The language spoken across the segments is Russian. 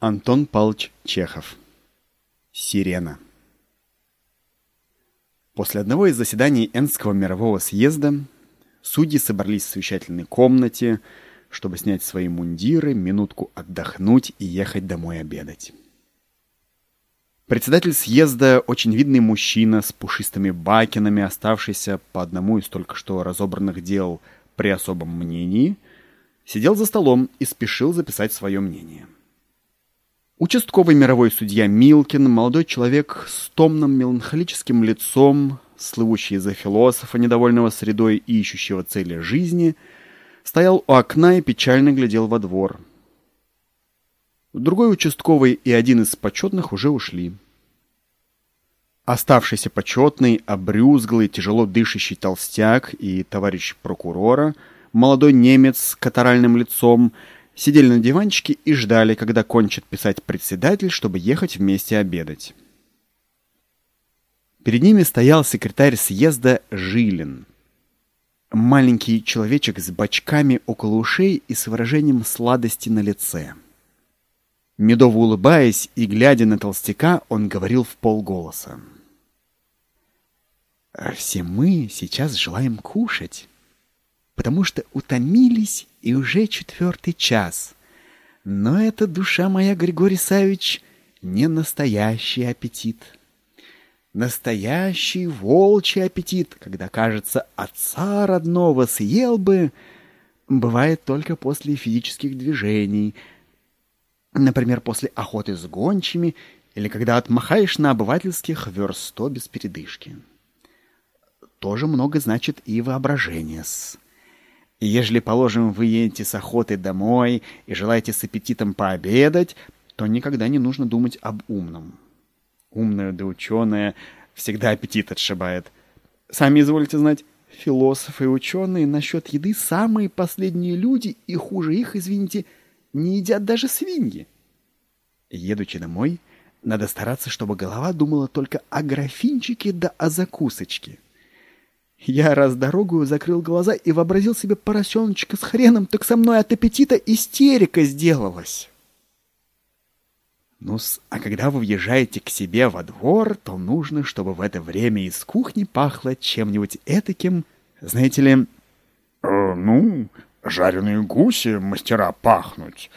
Антон Павлович Чехов. Сирена. После одного из заседаний Энского мирового съезда судьи собрались в совещательной комнате, чтобы снять свои мундиры, минутку отдохнуть и ехать домой обедать. Председатель съезда, очень видный мужчина с пушистыми бакинами, оставшийся по одному из только что разобранных дел при особом мнении, сидел за столом и спешил записать свое мнение. — Участковый мировой судья Милкин, молодой человек с томным меланхолическим лицом, слывущий за философа, недовольного средой и ищущего цели жизни, стоял у окна и печально глядел во двор. Другой участковый и один из почетных уже ушли. Оставшийся почетный, обрюзглый, тяжело дышащий толстяк и товарищ прокурора, молодой немец с катаральным лицом, сидели на диванчике и ждали, когда кончит писать председатель, чтобы ехать вместе обедать. Перед ними стоял секретарь съезда Жилин. Маленький человечек с бочками около ушей и с выражением сладости на лице. Медово улыбаясь и глядя на толстяка, он говорил в полголоса. «Все мы сейчас желаем кушать, потому что утомились и уже четвертый час. Но это, душа моя, Григорий Савич, не настоящий аппетит. Настоящий волчий аппетит, когда, кажется, отца родного съел бы, бывает только после физических движений. Например, после охоты с гончими или когда отмахаешь на обывательских версто без передышки. Тоже много значит и воображение-с. И ежели, положим, вы едете с охоты домой и желаете с аппетитом пообедать, то никогда не нужно думать об умном. Умная да ученая всегда аппетит отшибает. Сами изволите знать, философы и ученые насчет еды самые последние люди, и хуже их, извините, не едят даже свиньи. Едучи домой, надо стараться, чтобы голова думала только о графинчике да о закусочке. Я раз дорогу закрыл глаза и вообразил себе поросеночка с хреном, так со мной от аппетита истерика сделалась. ну а когда вы въезжаете к себе во двор, то нужно, чтобы в это время из кухни пахло чем-нибудь этаким, знаете ли... Э, ну, жареные гуси мастера пахнуть,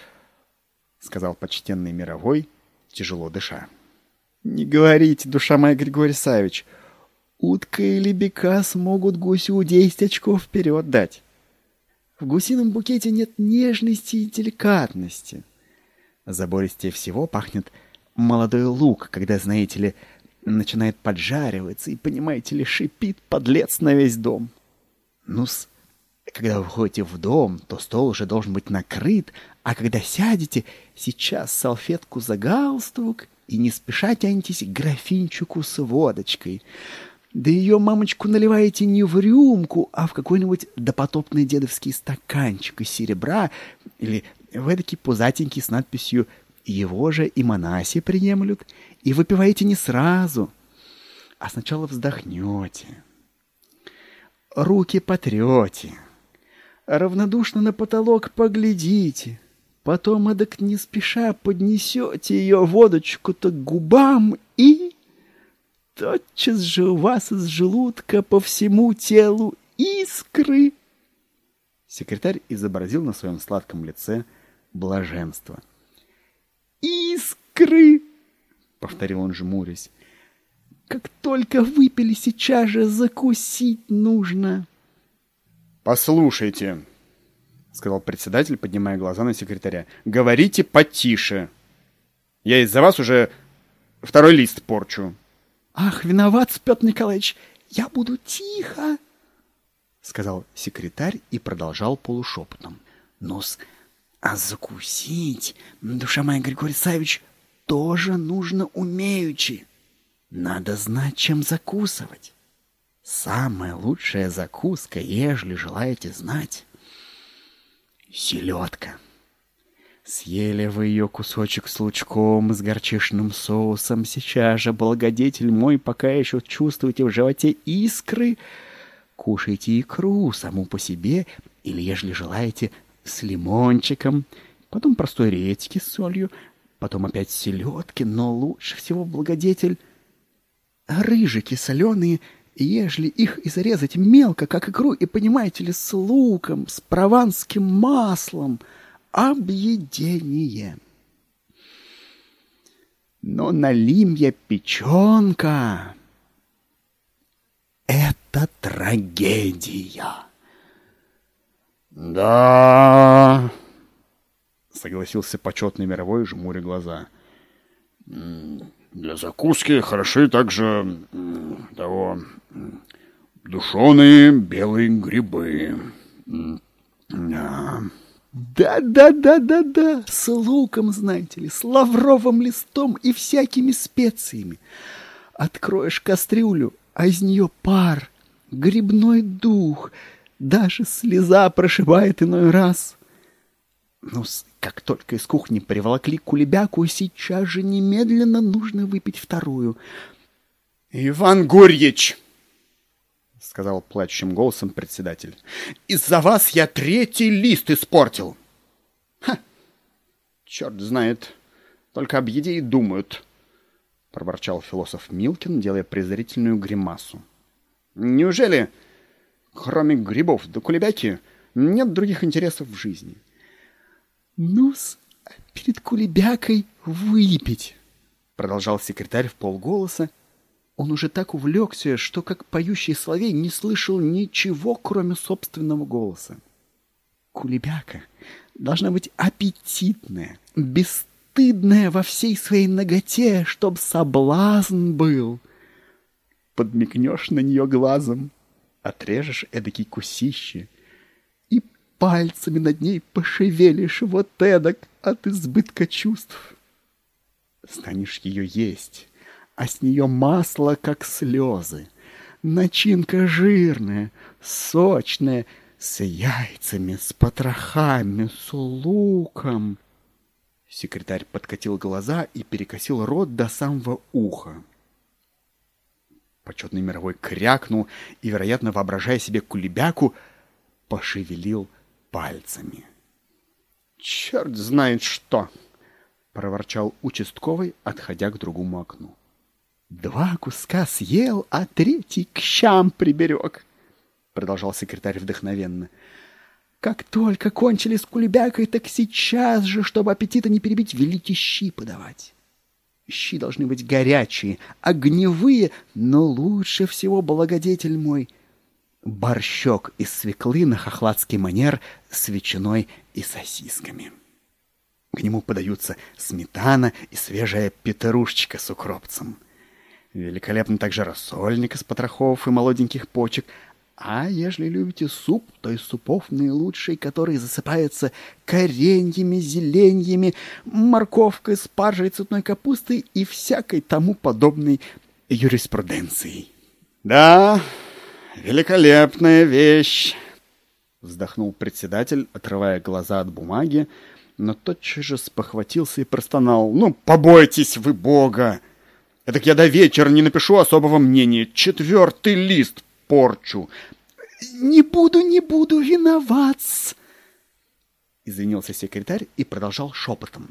— сказал почтенный мировой, тяжело дыша. — Не говорите, душа моя, Григорий Савич, — Утка или бека смогут гусю десять очков вперед дать. В гусином букете нет нежности и деликатности. Забористее всего пахнет молодой лук, когда, знаете ли, начинает поджариваться и, понимаете ли, шипит подлец на весь дом. Ну-с, когда вы входите в дом, то стол уже должен быть накрыт, а когда сядете, сейчас салфетку за галстук и не спеша тянетесь к графинчику с водочкой — да ее, мамочку, наливаете не в рюмку, а в какой-нибудь допотопный дедовский стаканчик из серебра или в эдакий пузатенький с надписью «Его же и монаси приемлют», и выпиваете не сразу, а сначала вздохнете, руки потрете, равнодушно на потолок поглядите, потом эдак не спеша поднесете ее водочку-то к губам и тотчас же у вас из желудка по всему телу искры. Секретарь изобразил на своем сладком лице блаженство. «Искры!» — повторил он, жмурясь. «Как только выпили, сейчас же закусить нужно!» «Послушайте!» — сказал председатель, поднимая глаза на секретаря. «Говорите потише! Я из-за вас уже второй лист порчу!» «Ах, виноват, Петр Николаевич, я буду тихо!» — сказал секретарь и продолжал полушепотом. «Ну-с, а закусить, душа моя, Григорий Савич, тоже нужно умеючи. Надо знать, чем закусывать. Самая лучшая закуска, ежели желаете знать, — селедка». Съели вы ее кусочек с лучком, с горчишным соусом. Сейчас же, благодетель мой, пока еще чувствуете в животе искры, кушайте икру саму по себе, или, ежели желаете, с лимончиком, потом простой редьки с солью, потом опять селедки, но лучше всего благодетель рыжики соленые, ежели их и зарезать мелко, как икру, и, понимаете ли, с луком, с прованским маслом, объедение. Но налимья печенка — это трагедия. «Да...» — согласился почетный мировой, жмуря глаза. «Для закуски хороши также того душеные белые грибы. Да. Да-да-да-да-да, с луком, знаете ли, с лавровым листом и всякими специями. Откроешь кастрюлю, а из нее пар, грибной дух, даже слеза прошибает иной раз. Ну, как только из кухни приволокли кулебяку, сейчас же немедленно нужно выпить вторую. «Иван Гурьевич!» — сказал плачущим голосом председатель. «Из-за вас я третий лист испортил!» «Ха! Черт знает, только об еде и думают!» — проворчал философ Милкин, делая презрительную гримасу. «Неужели, кроме грибов да кулебяки, нет других интересов в жизни?» ну перед кулебякой выпить!» — продолжал секретарь в полголоса, он уже так увлекся, что, как поющий соловей, не слышал ничего, кроме собственного голоса. Кулебяка должна быть аппетитная, бесстыдная во всей своей ноготе, чтоб соблазн был. Подмигнешь на нее глазом, отрежешь эдакий кусище и пальцами над ней пошевелишь вот эдак от избытка чувств. Станешь ее есть, а с нее масло, как слезы. Начинка жирная, сочная, с яйцами, с потрохами, с луком. Секретарь подкатил глаза и перекосил рот до самого уха. Почетный мировой крякнул и, вероятно, воображая себе кулебяку, пошевелил пальцами. «Черт знает что!» — проворчал участковый, отходя к другому окну. Два куска съел, а третий к щам приберег, — продолжал секретарь вдохновенно. Как только кончили с кулебякой, так сейчас же, чтобы аппетита не перебить, велите щи подавать. Щи должны быть горячие, огневые, но лучше всего, благодетель мой, борщок из свеклы на хохладский манер с ветчиной и сосисками. К нему подаются сметана и свежая петрушечка с укропцем — Великолепно также рассольник из потрохов и молоденьких почек. А ежели любите суп, то из супов наилучший, который засыпается кореньями, зеленьями, морковкой, спаржей, цветной капустой и всякой тому подобной юриспруденцией. «Да, великолепная вещь!» — вздохнул председатель, отрывая глаза от бумаги, но тотчас же спохватился и простонал. «Ну, побойтесь вы Бога!» Эдак я до вечера не напишу особого мнения. Четвертый лист порчу. Не буду, не буду виноват. Извинился секретарь и продолжал шепотом.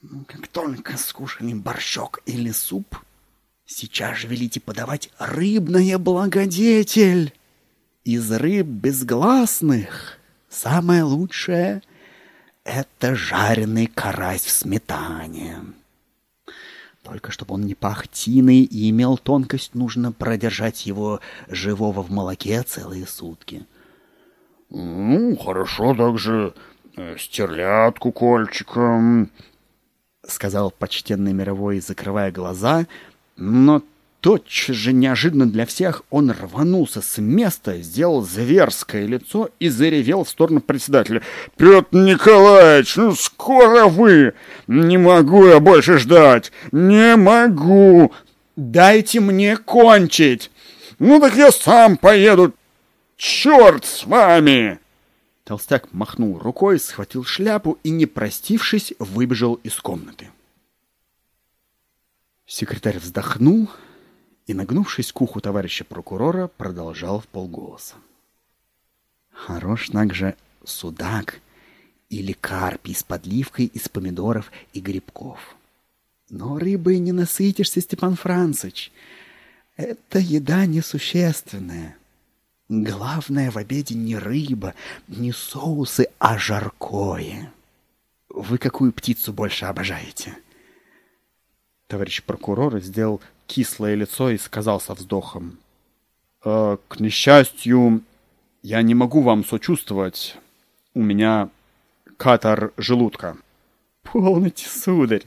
Ну, как только скушали борщок или суп, сейчас же велите подавать рыбное благодетель. Из рыб безгласных самое лучшее — это жареный карась в сметане. Только чтобы он не пах тиной и имел тонкость, нужно продержать его живого в молоке целые сутки. — Ну, хорошо также э, стерлядку кольчиком, — сказал почтенный мировой, закрывая глаза, но тотчас же неожиданно для всех он рванулся с места, сделал зверское лицо и заревел в сторону председателя. «Петр Николаевич, ну скоро вы! Не могу я больше ждать! Не могу! Дайте мне кончить! Ну так я сам поеду! Черт с вами!» Толстяк махнул рукой, схватил шляпу и, не простившись, выбежал из комнаты. Секретарь вздохнул, и, нагнувшись к уху товарища прокурора, продолжал в полголоса. Хорош также судак или карпий с подливкой из помидоров и грибков. Но рыбой не насытишься, Степан Францич. Это еда несущественная. Главное в обеде не рыба, не соусы, а жаркое. Вы какую птицу больше обожаете? Товарищ прокурор сделал кислое лицо и сказал со вздохом. «Э, «К несчастью, я не могу вам сочувствовать. У меня катар желудка». «Полноте, сударь!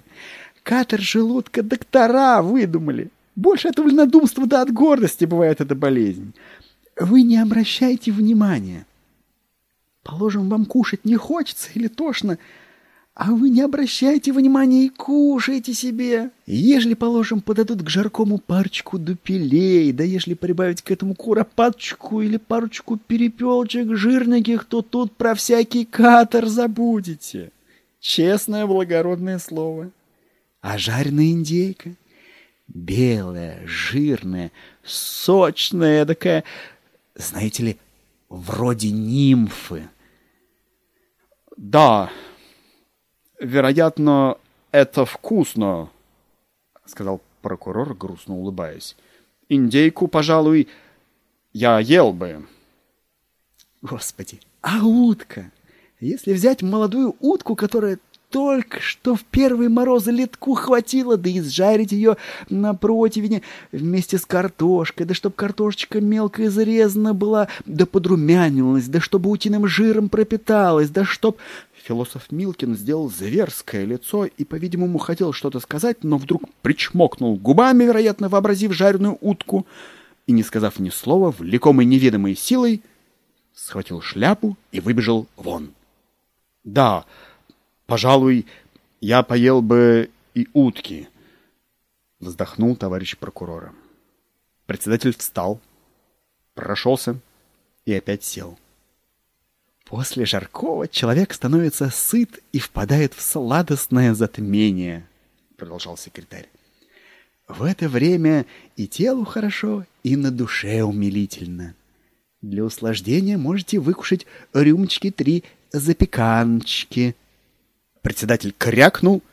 Катар желудка доктора выдумали. Больше от вольнодумства да от гордости бывает эта болезнь. Вы не обращайте внимания. Положим, вам кушать не хочется или тошно, а вы не обращайте внимания и кушайте себе. Ежели, положим, подадут к жаркому парочку дупелей, да ежели прибавить к этому куропаточку или парочку перепелочек жирненьких, то тут про всякий катер забудете. Честное благородное слово. А жареная индейка? Белая, жирная, сочная такая, знаете ли, вроде нимфы. Да, вероятно, это вкусно, сказал прокурор, грустно улыбаясь. Индейку, пожалуй, я ел бы. Господи, а утка? Если взять молодую утку, которая только что в первые морозы летку хватило, да и сжарить ее на противне вместе с картошкой, да чтоб картошечка мелко зарезана была, да подрумянилась, да чтобы утиным жиром пропиталась, да чтоб... Философ Милкин сделал зверское лицо и, по-видимому, хотел что-то сказать, но вдруг причмокнул губами, вероятно, вообразив жареную утку, и, не сказав ни слова, влекомый неведомой силой, схватил шляпу и выбежал вон. Да, Пожалуй, я поел бы и утки, вздохнул товарищ прокурора. Председатель встал, прошелся и опять сел. После жаркого человек становится сыт и впадает в сладостное затмение, продолжал секретарь. В это время и телу хорошо, и на душе умилительно. Для услаждения можете выкушать рюмочки три запеканочки — Председатель крякнул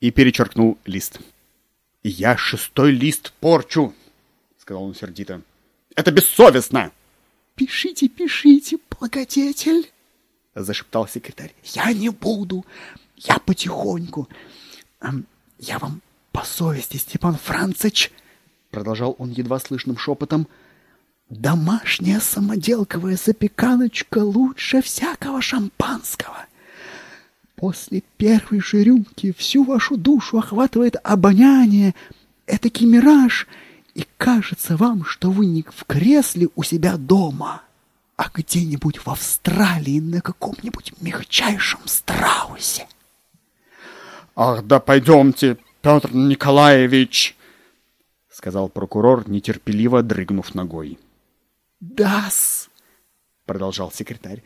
и перечеркнул лист. «Я шестой лист порчу!» — сказал он сердито. «Это бессовестно!» «Пишите, пишите, благодетель!» — зашептал секретарь. «Я не буду! Я потихоньку! Я вам по совести, Степан Францич!» — продолжал он едва слышным шепотом. «Домашняя самоделковая запеканочка лучше всякого шампанского!» После первой же рюмки всю вашу душу охватывает обоняние, этакий мираж, и кажется вам, что вы не в кресле у себя дома, а где-нибудь в Австралии на каком-нибудь мягчайшем страусе. «Ах, да пойдемте, Петр Николаевич!» — сказал прокурор, нетерпеливо дрыгнув ногой. «Да-с!» — продолжал секретарь.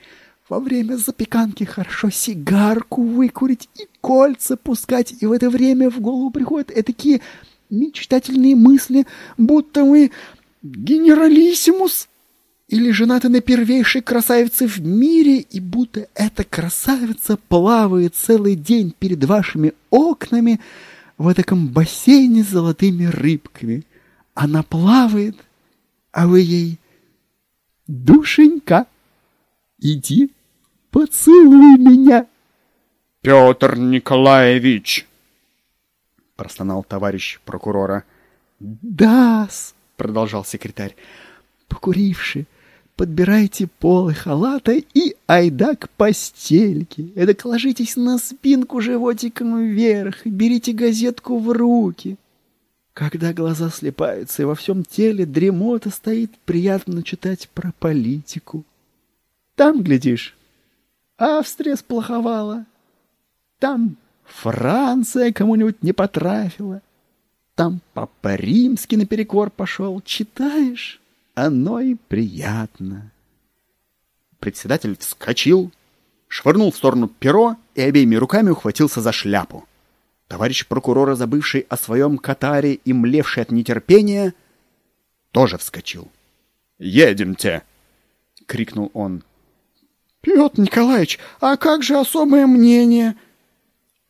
Во время запеканки хорошо сигарку выкурить и кольца пускать, и в это время в голову приходят такие мечтательные мысли, будто мы генералиссимус или женаты на первейшей красавице в мире, и будто эта красавица плавает целый день перед вашими окнами в таком бассейне с золотыми рыбками. Она плавает, а вы ей «Душенька, иди Поцелуй меня!» «Петр Николаевич!» — простонал товарищ прокурора. «Да-с!» — продолжал секретарь. «Покуривши, подбирайте полы халата и айда к постельке. Это ложитесь на спинку животиком вверх, берите газетку в руки. Когда глаза слепаются и во всем теле дремота стоит, приятно читать про политику. Там, глядишь, Австрия сплоховала. Там Франция кому-нибудь не потрафила. Там Папа Римский наперекор пошел. Читаешь, оно и приятно. Председатель вскочил, швырнул в сторону перо и обеими руками ухватился за шляпу. Товарищ прокурора, забывший о своем катаре и млевший от нетерпения, тоже вскочил. «Едемте!» — крикнул он. Петр Николаевич, а как же особое мнение?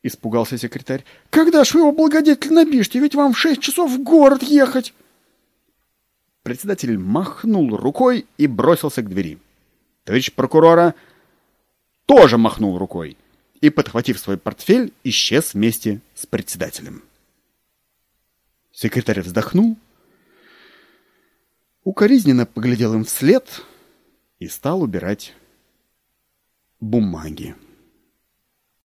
Испугался секретарь. Когда ж вы его благодетельно напишите, ведь вам в шесть часов в город ехать. Председатель махнул рукой и бросился к двери. Товарищ прокурора тоже махнул рукой и, подхватив свой портфель, исчез вместе с председателем. Секретарь вздохнул, укоризненно поглядел им вслед и стал убирать бумаги.